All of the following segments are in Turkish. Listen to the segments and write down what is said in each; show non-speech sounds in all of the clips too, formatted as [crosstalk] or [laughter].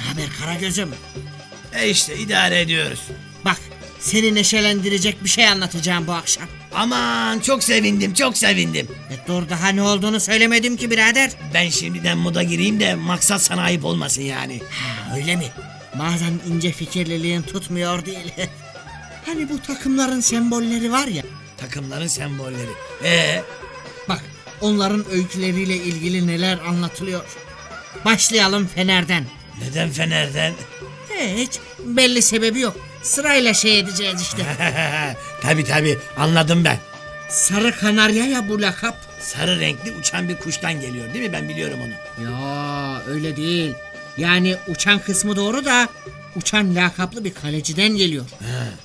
Ne haber Karagöz'üm? E işte idare ediyoruz. Bak seni neşelendirecek bir şey anlatacağım bu akşam. Aman çok sevindim çok sevindim. E dur daha ne olduğunu söylemedim ki birader. Ben şimdiden moda gireyim de maksat sana ayıp olmasın yani. Ha öyle mi? Bazen ince fikirliliğin tutmuyor değil. [laughs] hani bu takımların sembolleri var ya. Takımların sembolleri. Ee, Bak onların öyküleriyle ilgili neler anlatılıyor. Başlayalım Fener'den. Neden Fener'den? Hiç belli sebebi yok. Sırayla şey edeceğiz işte. [laughs] tabi tabi anladım ben. Sarı kanarya ya bu lakap. Sarı renkli uçan bir kuştan geliyor değil mi? Ben biliyorum onu. Ya öyle değil. Yani uçan kısmı doğru da uçan lakaplı bir kaleciden geliyor.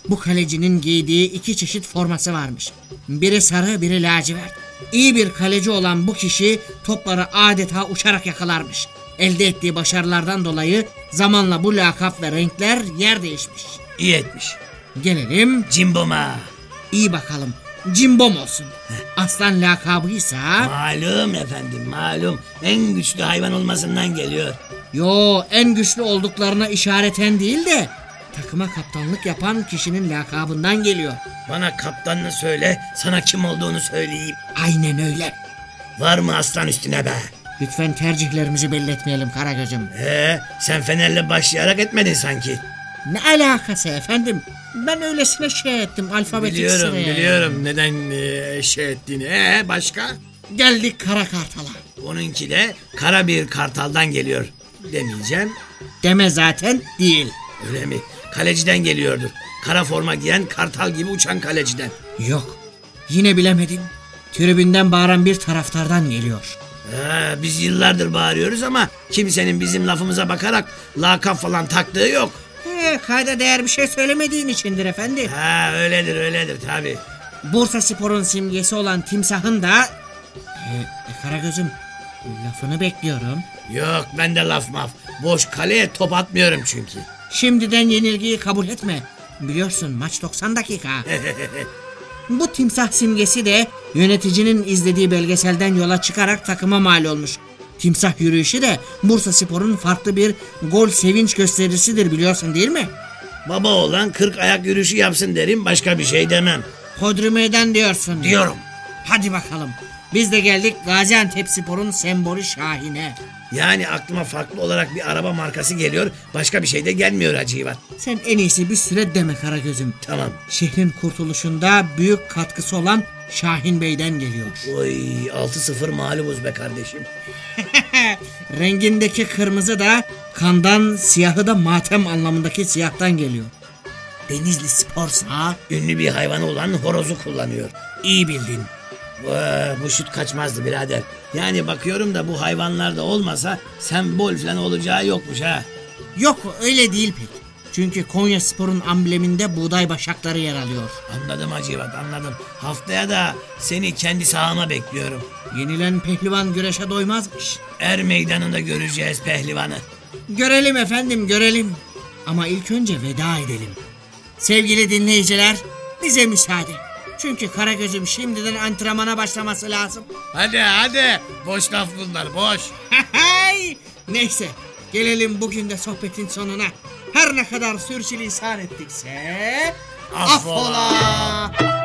Bu kalecinin giydiği iki çeşit forması varmış. Biri sarı biri lacivert. İyi bir kaleci olan bu kişi topları adeta uçarak yakalarmış. Elde ettiği başarılardan dolayı zamanla bu lakap ve renkler yer değişmiş. İyi etmiş. Gelelim Cimboma. iyi bakalım. Cimbom olsun. Aslan lakabıysa... Malum efendim malum. En güçlü hayvan olmasından geliyor. Yo en güçlü olduklarına işareten değil de takıma kaptanlık yapan kişinin lakabından geliyor. Bana kaptanını söyle sana kim olduğunu söyleyeyim. Aynen öyle. Var mı aslan üstüne be? Lütfen tercihlerimizi belli etmeyelim Karagöz'üm. Ee, sen Fener'le başlayarak etmedin sanki. Ne alakası efendim? Ben öylesine şey ettim alfabetik Biliyorum sıraya. biliyorum neden e, şey ettiğini. Ee başka? Geldik Kara Kartal'a. Onunki de kara bir kartaldan geliyor demeyeceğim. Deme zaten değil. Öyle mi? Kaleciden geliyordur. Kara forma giyen kartal gibi uçan kaleciden. Yok. Yine bilemedin. Tribünden bağıran bir taraftardan geliyor. Ha, biz yıllardır bağırıyoruz ama kimsenin bizim lafımıza bakarak lakap falan taktığı yok. He, kayda değer bir şey söylemediğin içindir efendi. Ha öyledir öyledir tabi. Bursa Spor'un simgesi olan timsahın da... E, e, Karagöz'üm lafını bekliyorum. Yok ben de laf maf. Boş kaleye top atmıyorum çünkü. Şimdiden yenilgiyi kabul etme. Biliyorsun maç 90 dakika. [laughs] Bu timsah simgesi de yöneticinin izlediği belgeselden yola çıkarak takıma mal olmuş. Timsah yürüyüşü de Bursa Spor'un farklı bir gol sevinç gösterisidir biliyorsun değil mi? Baba olan 40 ayak yürüyüşü yapsın derim başka bir şey demem. Hodri meydan diyorsun. Diyorum. Hadi bakalım. Biz de geldik Gaziantep Spor'un sembolü Şahin'e. Yani aklıma farklı olarak bir araba markası geliyor. Başka bir şey de gelmiyor Hacivat. Sen en iyisi bir süre deme Karagöz'üm. Tamam. Şehrin kurtuluşunda büyük katkısı olan Şahin Bey'den geliyor. Oy 6-0 mağlubuz be kardeşim. [laughs] Rengindeki kırmızı da kandan siyahı da matem anlamındaki siyahtan geliyor. Denizli Spor'sa Ünlü bir hayvanı olan horozu kullanıyor. iyi bildin. Vay, bu şut kaçmazdı birader. Yani bakıyorum da bu hayvanlar da olmasa sembol falan olacağı yokmuş ha. Yok öyle değil pek. Çünkü Konya Spor'un ambleminde buğday başakları yer alıyor. Anladım Hacivat anladım. Haftaya da seni kendi sahama bekliyorum. Yenilen pehlivan güreşe doymazmış. Er meydanında göreceğiz pehlivanı. Görelim efendim görelim. Ama ilk önce veda edelim. Sevgili dinleyiciler bize müsaade. Çünkü Karagöz'üm şimdiden antrenmana başlaması lazım. Hadi hadi. Boş laf bunlar boş. Neyse gelelim bugün de sohbetin sonuna. Her ne kadar sürçülisan ettikse... Affola. Affola!